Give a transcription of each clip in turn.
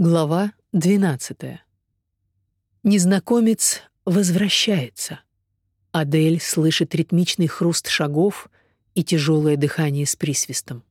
Глава 12. Незнакомец возвращается. Адель слышит ритмичный хруст шагов и тяжелое дыхание с присвистом.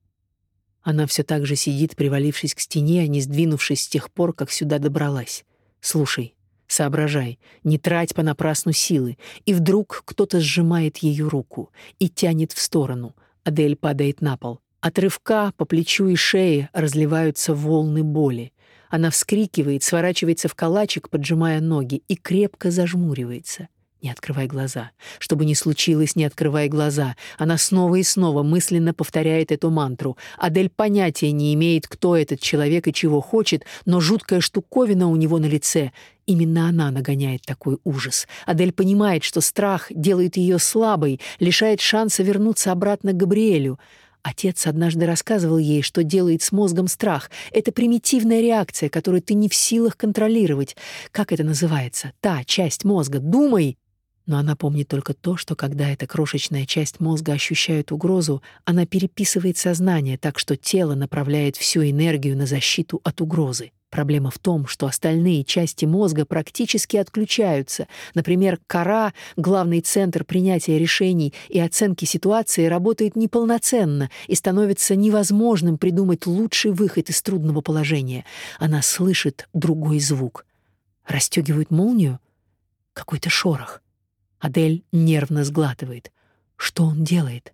Она все так же сидит, привалившись к стене, а не сдвинувшись с тех пор, как сюда добралась. Слушай, соображай, не трать понапрасну силы. И вдруг кто-то сжимает ее руку и тянет в сторону. Адель падает на пол. От рывка по плечу и шее разливаются волны боли. Она вскрикивает, сворачивается в калачик, поджимая ноги, и крепко зажмуривается. Не открывай глаза. Что бы ни случилось, не открывай глаза. Она снова и снова мысленно повторяет эту мантру. Адель понятия не имеет, кто этот человек и чего хочет, но жуткая штуковина у него на лице. Именно она нагоняет такой ужас. Адель понимает, что страх делает ее слабой, лишает шанса вернуться обратно к Габриэлю. Отец однажды рассказывал ей, что делает с мозгом страх. Это примитивная реакция, которую ты не в силах контролировать. Как это называется? Та часть мозга. Думай! Но она помнит только то, что когда эта крошечная часть мозга ощущает угрозу, она переписывает сознание так, что тело направляет всю энергию на защиту от угрозы. Проблема в том, что остальные части мозга практически отключаются. Например, кора, главный центр принятия решений и оценки ситуации, работает неполноценно и становится невозможным придумать лучший выход из трудного положения. Она слышит другой звук. Растёгивают молнию? Какой-то шорох. Адель нервно сглатывает. Что он делает?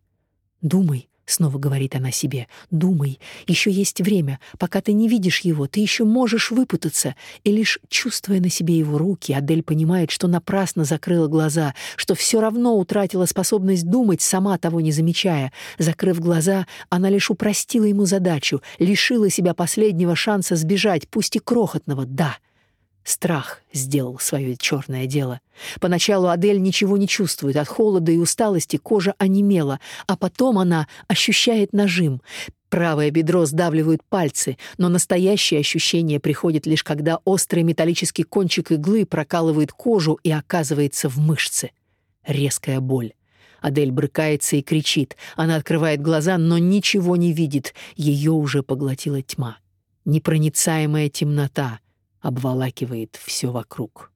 Думай, Снова говорит она себе: "Думай, еще есть время, пока ты не видишь его, ты еще можешь выпутаться". И лишь чувствуя на себе его руки, Адель понимает, что напрасно закрыла глаза, что все равно утратила способность думать, сама того не замечая. Закрыв глаза, она лишь упростила ему задачу, лишила себя последнего шанса сбежать, пусть и крохотного, да. Страх сделал свое черное дело. Поначалу Адель ничего не чувствует, от холода и усталости кожа онемела, а потом она ощущает нажим. Правое бедро сдавливают пальцы, но настоящее ощущение приходит лишь когда острый металлический кончик иглы прокалывает кожу и оказывается в мышце. Резкая боль. Адель брыкается и кричит. Она открывает глаза, но ничего не видит. Ее уже поглотила тьма. Непроницаемая темнота — обволакивает все вокруг.